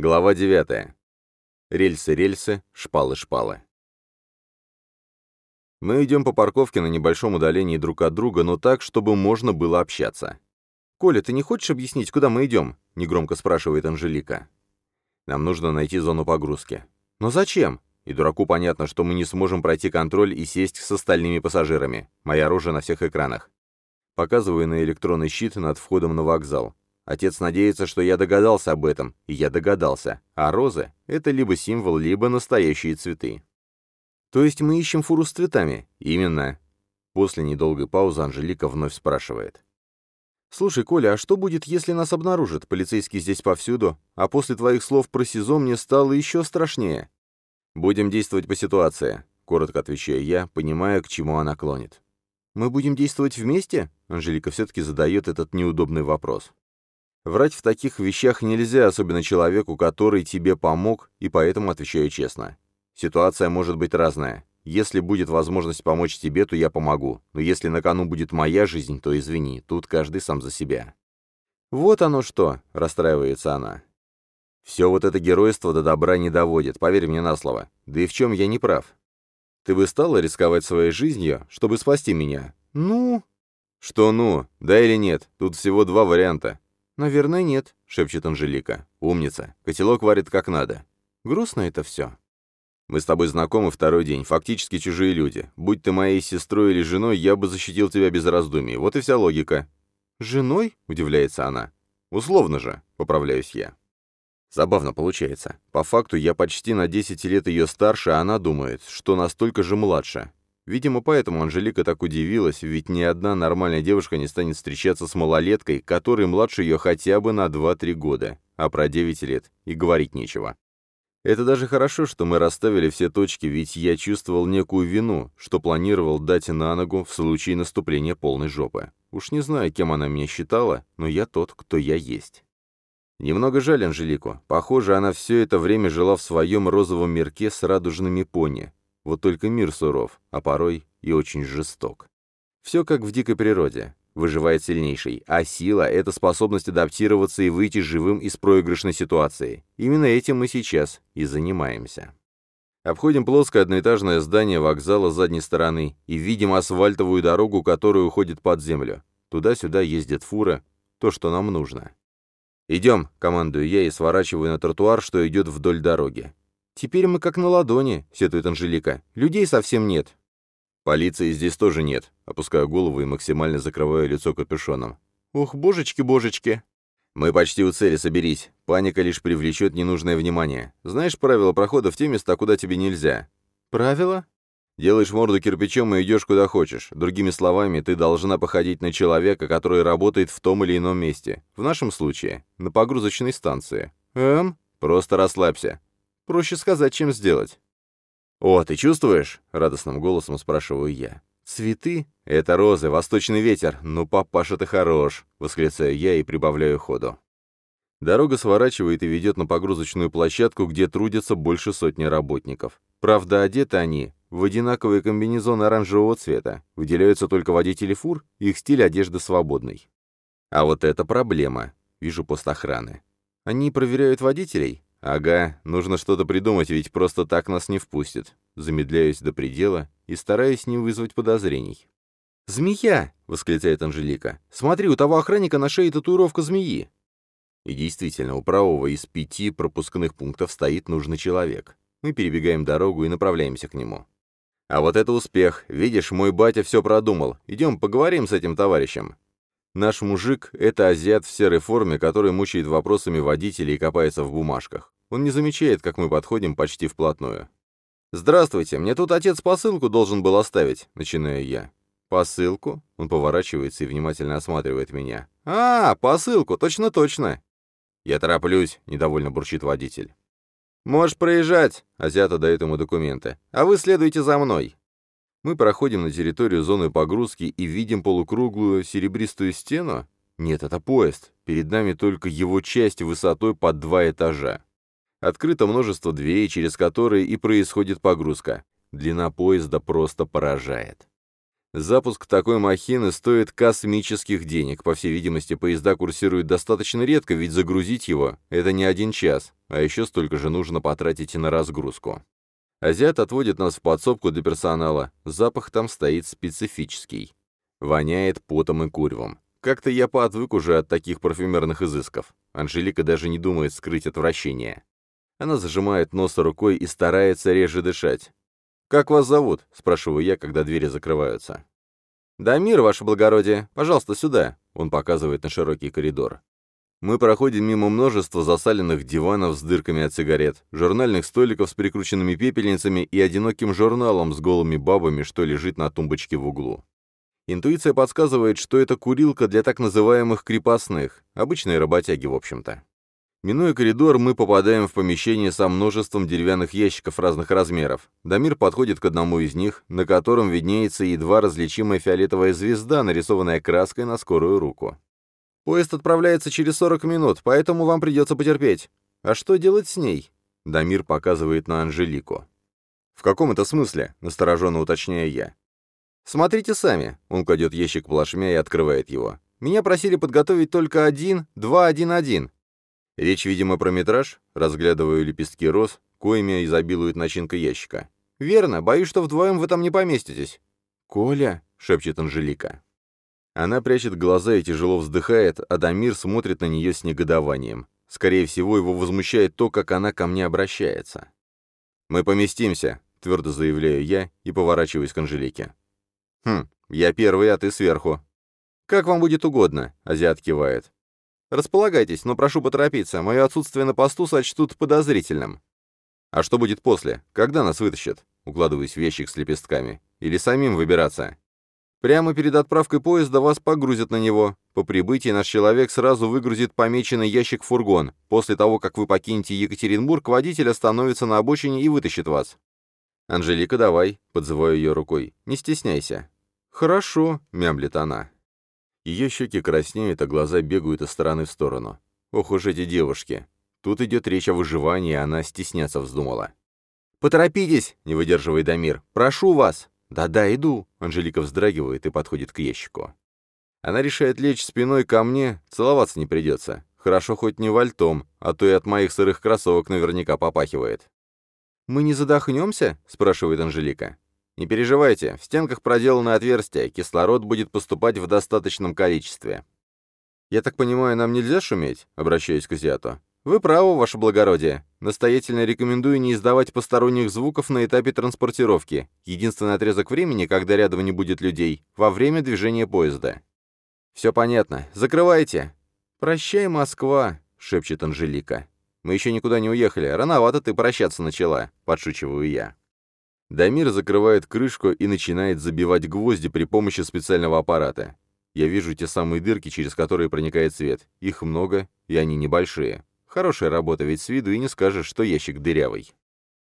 Глава 9. Рельсы-рельсы, шпалы-шпалы. Мы идем по парковке на небольшом удалении друг от друга, но так, чтобы можно было общаться. «Коля, ты не хочешь объяснить, куда мы идем?» — негромко спрашивает Анжелика. «Нам нужно найти зону погрузки». «Но зачем?» И дураку понятно, что мы не сможем пройти контроль и сесть с остальными пассажирами. Моя оружие на всех экранах. Показываю на электронный щит над входом на вокзал. Отец надеется, что я догадался об этом, и я догадался. А розы — это либо символ, либо настоящие цветы. То есть мы ищем фуру с цветами? Именно. После недолгой паузы Анжелика вновь спрашивает. «Слушай, Коля, а что будет, если нас обнаружат? Полицейские здесь повсюду. А после твоих слов про СИЗО мне стало еще страшнее». «Будем действовать по ситуации», — коротко отвечаю я, понимая, к чему она клонит. «Мы будем действовать вместе?» Анжелика все-таки задает этот неудобный вопрос. Врать в таких вещах нельзя, особенно человеку, который тебе помог, и поэтому отвечаю честно. Ситуация может быть разная. Если будет возможность помочь тебе, то я помогу. Но если на кону будет моя жизнь, то извини, тут каждый сам за себя. «Вот оно что!» — расстраивается она. «Все вот это геройство до добра не доводит, поверь мне на слово. Да и в чем я не прав? Ты бы стала рисковать своей жизнью, чтобы спасти меня? Ну...» «Что ну? Да или нет? Тут всего два варианта. «Наверное, нет», — шепчет Анжелика. «Умница. Котелок варит как надо». «Грустно это все». «Мы с тобой знакомы второй день, фактически чужие люди. Будь ты моей сестрой или женой, я бы защитил тебя без раздумий. Вот и вся логика». «Женой?» — удивляется она. «Условно же», — поправляюсь я. Забавно получается. По факту я почти на 10 лет ее старше, а она думает, что настолько же младше. Видимо, поэтому Анжелика так удивилась, ведь ни одна нормальная девушка не станет встречаться с малолеткой, которой младше ее хотя бы на 2-3 года, а про 9 лет и говорить нечего. Это даже хорошо, что мы расставили все точки, ведь я чувствовал некую вину, что планировал дать на ногу в случае наступления полной жопы. Уж не знаю, кем она меня считала, но я тот, кто я есть. Немного жаль Анжелику. Похоже, она все это время жила в своем розовом мирке с радужными пони, вот только мир суров, а порой и очень жесток. Все как в дикой природе. Выживает сильнейший, а сила — это способность адаптироваться и выйти живым из проигрышной ситуации. Именно этим мы сейчас и занимаемся. Обходим плоское одноэтажное здание вокзала с задней стороны и видим асфальтовую дорогу, которая уходит под землю. Туда-сюда ездит фура, то, что нам нужно. «Идем», — командую я и сворачиваю на тротуар, что идет вдоль дороги. «Теперь мы как на ладони», — сетует Анжелика. «Людей совсем нет». «Полиции здесь тоже нет», — опускаю голову и максимально закрываю лицо капюшоном. «Ух, божечки-божечки!» «Мы почти у цели, соберись. Паника лишь привлечет ненужное внимание. Знаешь правила прохода в те места, куда тебе нельзя?» «Правила?» Делаешь морду кирпичом и идешь куда хочешь. Другими словами, ты должна походить на человека, который работает в том или ином месте. В нашем случае, на погрузочной станции. Эм? Просто расслабься. Проще сказать, чем сделать. «О, ты чувствуешь?» — радостным голосом спрашиваю я. «Цветы?» «Это розы, восточный ветер. Ну, папаша, ты хорош!» — восклицаю я и прибавляю ходу. Дорога сворачивает и ведет на погрузочную площадку, где трудятся больше сотни работников. Правда, одеты они в одинаковые комбинезоны оранжевого цвета. Выделяются только водители фур, их стиль одежды свободный. А вот это проблема. Вижу пост охраны. Они проверяют водителей? «Ага, нужно что-то придумать, ведь просто так нас не впустят». Замедляюсь до предела и стараюсь не вызвать подозрений. «Змея!» — восклицает Анжелика. «Смотри, у того охранника на шее татуировка змеи». И действительно, у правого из пяти пропускных пунктов стоит нужный человек. Мы перебегаем дорогу и направляемся к нему. А вот это успех. Видишь, мой батя все продумал. Идем поговорим с этим товарищем. Наш мужик — это азиат в серой форме, который мучает вопросами водителей и копается в бумажках. Он не замечает, как мы подходим почти вплотную. «Здравствуйте, мне тут отец посылку должен был оставить», — начинаю я. «Посылку?» — он поворачивается и внимательно осматривает меня. «А, посылку, точно-точно!» «Я тороплюсь», — недовольно бурчит водитель. «Можешь проезжать», — азиата дает ему документы. «А вы следуйте за мной». Мы проходим на территорию зоны погрузки и видим полукруглую серебристую стену. Нет, это поезд. Перед нами только его часть высотой под два этажа. Открыто множество дверей, через которые и происходит погрузка. Длина поезда просто поражает. Запуск такой махины стоит космических денег. По всей видимости, поезда курсируют достаточно редко, ведь загрузить его — это не один час, а еще столько же нужно потратить и на разгрузку. Азиат отводит нас в подсобку для персонала. Запах там стоит специфический. Воняет потом и куревом. Как-то я поотвык уже от таких парфюмерных изысков. Анжелика даже не думает скрыть отвращение. Она зажимает нос рукой и старается реже дышать. «Как вас зовут?» — спрашиваю я, когда двери закрываются. «Дамир, ваше благородие, пожалуйста, сюда», — он показывает на широкий коридор. Мы проходим мимо множества засаленных диванов с дырками от сигарет, журнальных столиков с прикрученными пепельницами и одиноким журналом с голыми бабами, что лежит на тумбочке в углу. Интуиция подсказывает, что это курилка для так называемых крепостных, обычные работяги, в общем-то. Минуя коридор, мы попадаем в помещение со множеством деревянных ящиков разных размеров. Дамир подходит к одному из них, на котором виднеется едва различимая фиолетовая звезда, нарисованная краской на скорую руку. «Поезд отправляется через 40 минут, поэтому вам придется потерпеть. А что делать с ней?» Дамир показывает на Анжелику. «В каком это смысле?» — настороженно уточняю я. «Смотрите сами». Он кладет ящик плашмя и открывает его. «Меня просили подготовить только один, два, один, один. Речь, видимо, про метраж, разглядываю лепестки роз, коими изобилует начинка ящика. «Верно, боюсь, что вдвоем вы там не поместитесь». «Коля», — шепчет Анжелика. Она прячет глаза и тяжело вздыхает, а Дамир смотрит на нее с негодованием. Скорее всего, его возмущает то, как она ко мне обращается. «Мы поместимся», — твердо заявляю я и поворачиваюсь к Анжелике. «Хм, я первый, а ты сверху». «Как вам будет угодно», — азиат кивает. Располагайтесь, но прошу поторопиться. Мое отсутствие на посту сочтут подозрительным. А что будет после? Когда нас вытащат? Укладываюсь в ящик с лепестками. Или самим выбираться? Прямо перед отправкой поезда вас погрузят на него. По прибытии наш человек сразу выгрузит помеченный ящик в фургон. После того, как вы покинете Екатеринбург, водитель остановится на обочине и вытащит вас. «Анжелика, давай», — подзываю ее рукой. «Не стесняйся». «Хорошо», — мямлит она. Ее щеки краснеют, а глаза бегают из стороны в сторону. Ох уж эти девушки. Тут идет речь о выживании, а она стесняться вздумала. «Поторопитесь!» — не выдерживает Дамир. «Прошу вас!» «Да-да, иду!» — Анжелика вздрагивает и подходит к ящику. Она решает лечь спиной ко мне, целоваться не придется. Хорошо хоть не вальтом, а то и от моих сырых кроссовок наверняка попахивает. «Мы не задохнемся?» — спрашивает Анжелика. Не переживайте, в стенках проделаны отверстия, кислород будет поступать в достаточном количестве. Я так понимаю, нам нельзя шуметь? Обращаюсь к азиату. Вы правы, ваше благородие. Настоятельно рекомендую не издавать посторонних звуков на этапе транспортировки. Единственный отрезок времени, когда рядом не будет людей, во время движения поезда. Все понятно. Закрывайте. Прощай, Москва, шепчет Анжелика. Мы еще никуда не уехали. Рановато ты прощаться начала, подшучиваю я. Дамир закрывает крышку и начинает забивать гвозди при помощи специального аппарата. Я вижу те самые дырки, через которые проникает свет. Их много, и они небольшие. Хорошая работа, ведь с виду и не скажешь, что ящик дырявый.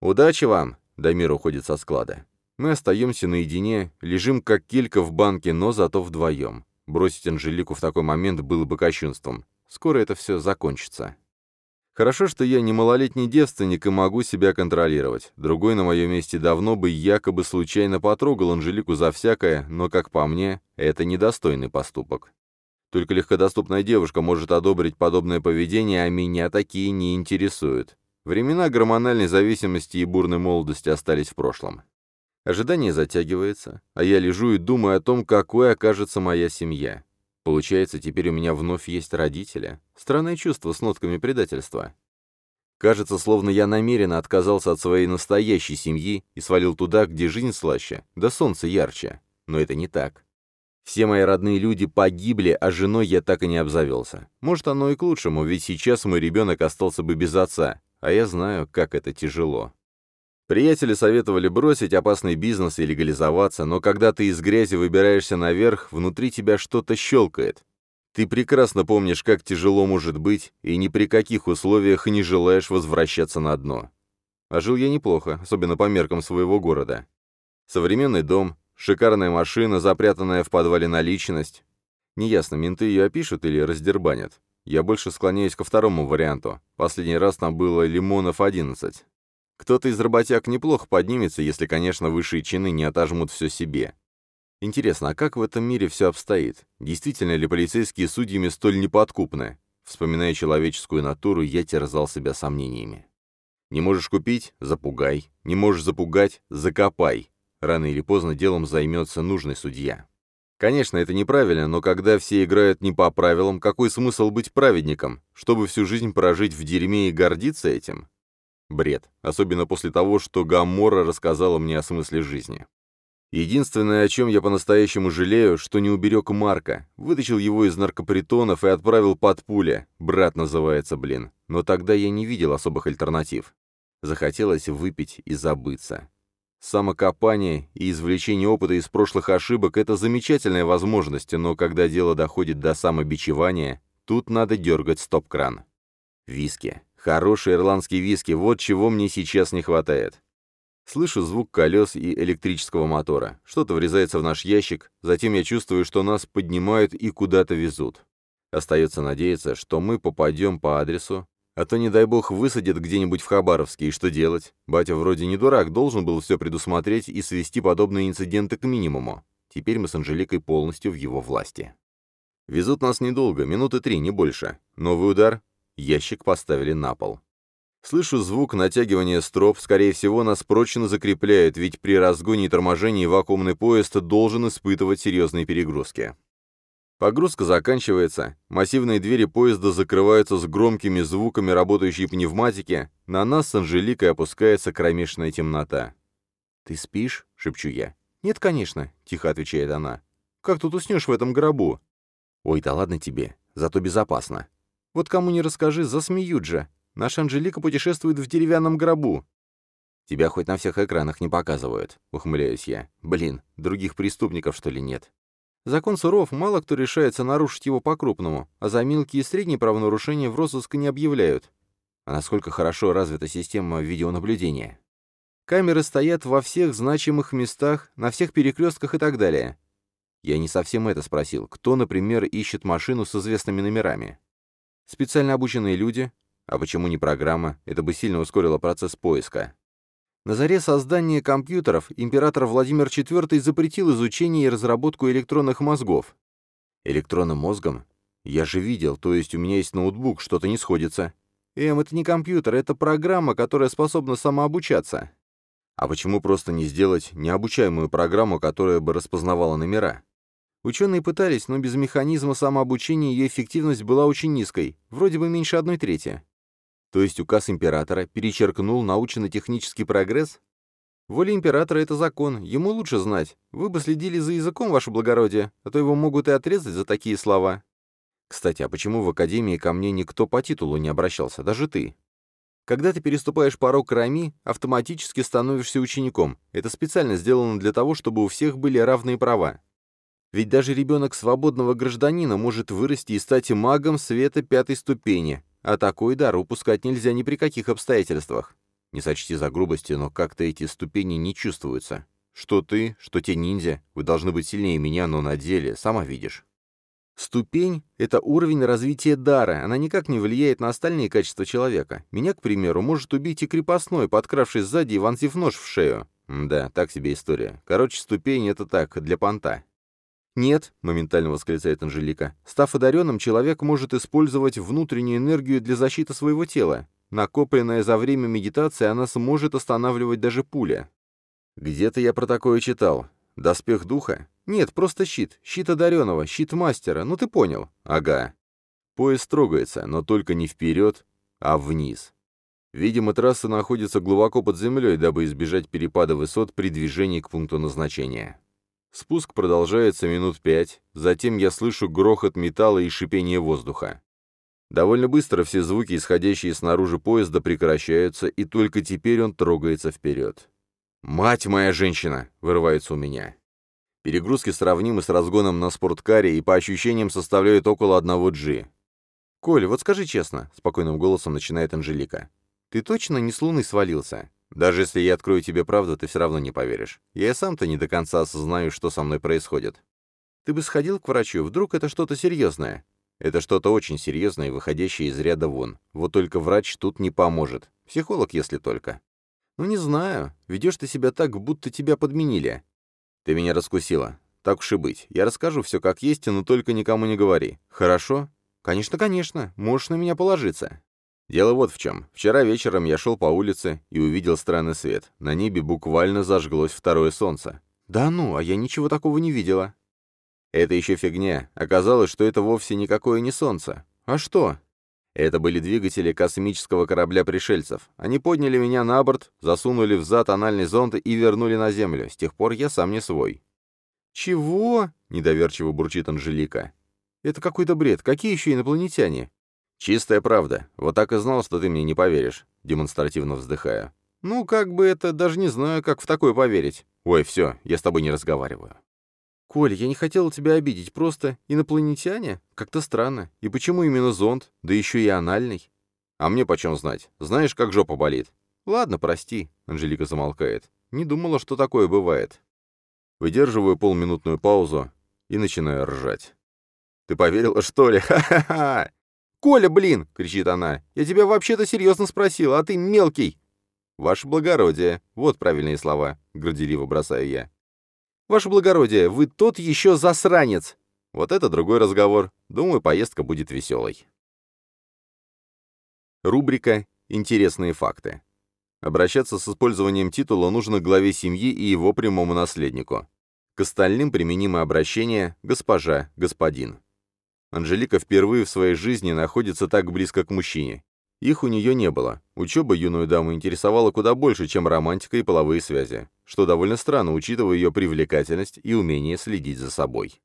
«Удачи вам!» — Дамир уходит со склада. Мы остаемся наедине, лежим как килька в банке, но зато вдвоем. Бросить Анжелику в такой момент было бы кощунством. Скоро это все закончится. Хорошо, что я не малолетний девственник и могу себя контролировать. Другой на моем месте давно бы якобы случайно потрогал Анжелику за всякое, но, как по мне, это недостойный поступок. Только легкодоступная девушка может одобрить подобное поведение, а меня такие не интересуют. Времена гормональной зависимости и бурной молодости остались в прошлом. Ожидание затягивается, а я лежу и думаю о том, какой окажется моя семья. Получается, теперь у меня вновь есть родители. Странное чувство с нотками предательства. Кажется, словно я намеренно отказался от своей настоящей семьи и свалил туда, где жизнь слаще, да солнце ярче. Но это не так. Все мои родные люди погибли, а женой я так и не обзавелся. Может, оно и к лучшему, ведь сейчас мой ребенок остался бы без отца, а я знаю, как это тяжело. Приятели советовали бросить опасный бизнес и легализоваться, но когда ты из грязи выбираешься наверх, внутри тебя что-то щелкает. Ты прекрасно помнишь, как тяжело может быть, и ни при каких условиях не желаешь возвращаться на дно. А жил я неплохо, особенно по меркам своего города. Современный дом, шикарная машина, запрятанная в подвале наличность. Неясно, менты ее опишут или раздербанят. Я больше склоняюсь ко второму варианту. Последний раз там было лимонов 11. Кто-то из работяг неплохо поднимется, если, конечно, высшие чины не отожмут все себе. Интересно, а как в этом мире все обстоит? Действительно ли полицейские судьями столь неподкупны? Вспоминая человеческую натуру, я терзал себя сомнениями. Не можешь купить — запугай. Не можешь запугать — закопай. Рано или поздно делом займется нужный судья. Конечно, это неправильно, но когда все играют не по правилам, какой смысл быть праведником? Чтобы всю жизнь прожить в дерьме и гордиться этим? Бред. Особенно после того, что Гамора рассказала мне о смысле жизни. Единственное, о чем я по-настоящему жалею, что не уберег Марка. Вытащил его из наркопритонов и отправил под пуля. Брат называется, блин. Но тогда я не видел особых альтернатив. Захотелось выпить и забыться. Самокопание и извлечение опыта из прошлых ошибок – это замечательная возможность, но когда дело доходит до самобичевания, тут надо дергать стоп-кран. Виски. Хороший ирландский виски – вот чего мне сейчас не хватает. Слышу звук колес и электрического мотора. Что-то врезается в наш ящик, затем я чувствую, что нас поднимают и куда-то везут. Остается надеяться, что мы попадем по адресу, а то, не дай бог, высадят где-нибудь в Хабаровске, и что делать? Батя вроде не дурак, должен был все предусмотреть и свести подобные инциденты к минимуму. Теперь мы с Анжеликой полностью в его власти. Везут нас недолго, минуты три, не больше. Новый удар. Ящик поставили на пол. Слышу звук натягивания строп, скорее всего, нас прочно закрепляют, ведь при разгоне и торможении вакуумный поезд должен испытывать серьезные перегрузки. Погрузка заканчивается, массивные двери поезда закрываются с громкими звуками работающей пневматики, на нас с Анжеликой опускается кромешная темнота. «Ты спишь?» — шепчу я. «Нет, конечно», — тихо отвечает она. «Как тут уснешь в этом гробу?» «Ой, да ладно тебе, зато безопасно. Вот кому не расскажи, засмеют же. Наша Анжелика путешествует в деревянном гробу». «Тебя хоть на всех экранах не показывают», — ухмыляюсь я. «Блин, других преступников, что ли, нет?» Закон суров, мало кто решается нарушить его по-крупному, а за мелкие и средние правонарушения в розыск не объявляют. А насколько хорошо развита система видеонаблюдения. Камеры стоят во всех значимых местах, на всех перекрестках и так далее. Я не совсем это спросил. Кто, например, ищет машину с известными номерами? Специально обученные люди? А почему не программа? Это бы сильно ускорило процесс поиска. На заре создания компьютеров император Владимир IV запретил изучение и разработку электронных мозгов. Электронным мозгом? Я же видел, то есть у меня есть ноутбук, что-то не сходится. Эм, это не компьютер, это программа, которая способна самообучаться. А почему просто не сделать необучаемую программу, которая бы распознавала номера? Ученые пытались, но без механизма самообучения ее эффективность была очень низкой, вроде бы меньше одной трети. То есть указ императора перечеркнул научно-технический прогресс? Воля императора — это закон, ему лучше знать. Вы бы следили за языком, ваше благородие, а то его могут и отрезать за такие слова. Кстати, а почему в академии ко мне никто по титулу не обращался, даже ты? Когда ты переступаешь порог Рами, автоматически становишься учеником. Это специально сделано для того, чтобы у всех были равные права. Ведь даже ребенок свободного гражданина может вырасти и стать магом света пятой ступени, а такой дар упускать нельзя ни при каких обстоятельствах. Не сочти за грубости, но как-то эти ступени не чувствуются. Что ты, что те ниндзя, вы должны быть сильнее меня, но на деле, сама видишь. Ступень — это уровень развития дара, она никак не влияет на остальные качества человека. Меня, к примеру, может убить и крепостной, подкравшись сзади и вонзив нож в шею. да, так себе история. Короче, ступень — это так, для понта. «Нет», — моментально восклицает Анжелика, — «став одаренным, человек может использовать внутреннюю энергию для защиты своего тела. Накопленная за время медитации она сможет останавливать даже пуля». «Где-то я про такое читал. Доспех духа? Нет, просто щит. Щит одаренного, щит мастера, ну ты понял». «Ага». Пояс трогается, но только не вперед, а вниз. Видимо, трасса находится глубоко под землей, дабы избежать перепада высот при движении к пункту назначения. Спуск продолжается минут пять, затем я слышу грохот металла и шипение воздуха. Довольно быстро все звуки, исходящие снаружи поезда, прекращаются, и только теперь он трогается вперед. «Мать моя женщина!» — вырывается у меня. Перегрузки сравнимы с разгоном на спорткаре и по ощущениям составляют около одного G. «Коль, вот скажи честно», — спокойным голосом начинает Анжелика. «Ты точно не с Луны свалился?» Даже если я открою тебе правду, ты все равно не поверишь. Я сам-то не до конца осознаю, что со мной происходит. Ты бы сходил к врачу, вдруг это что-то серьезное. Это что-то очень серьезное, выходящее из ряда вон. Вот только врач тут не поможет. Психолог, если только. Ну, не знаю. Ведешь ты себя так, будто тебя подменили. Ты меня раскусила. так уж и быть. Я расскажу все как есть, но только никому не говори. Хорошо? Конечно, конечно. Можешь на меня положиться. Дело вот в чем. Вчера вечером я шел по улице и увидел странный свет. На небе буквально зажглось второе солнце. Да ну, а я ничего такого не видела. Это еще фигня. Оказалось, что это вовсе никакое не солнце. А что? Это были двигатели космического корабля пришельцев. Они подняли меня на борт, засунули в зад анальный зонд и вернули на Землю. С тех пор я сам не свой. «Чего?» — недоверчиво бурчит Анжелика. «Это какой-то бред. Какие еще инопланетяне?» «Чистая правда. Вот так и знал, что ты мне не поверишь», — демонстративно вздыхая. «Ну, как бы это, даже не знаю, как в такое поверить. Ой, все, я с тобой не разговариваю». «Коль, я не хотела тебя обидеть, просто инопланетяне? Как-то странно. И почему именно зонд? Да еще и анальный?» «А мне почем знать? Знаешь, как жопа болит?» «Ладно, прости», — Анжелика замолкает. «Не думала, что такое бывает». Выдерживаю полминутную паузу и начинаю ржать. «Ты поверила, что ли? Ха-ха-ха!» «Коля, блин!» — кричит она. «Я тебя вообще-то серьезно спросил, а ты мелкий!» «Ваше благородие!» — вот правильные слова, — горделиво бросаю я. «Ваше благородие, вы тот еще засранец!» Вот это другой разговор. Думаю, поездка будет веселой. Рубрика «Интересные факты». Обращаться с использованием титула нужно к главе семьи и его прямому наследнику. К остальным применимо обращение «госпожа», «господин». Анжелика впервые в своей жизни находится так близко к мужчине. Их у нее не было. Учеба юную даму интересовала куда больше, чем романтика и половые связи, что довольно странно, учитывая ее привлекательность и умение следить за собой.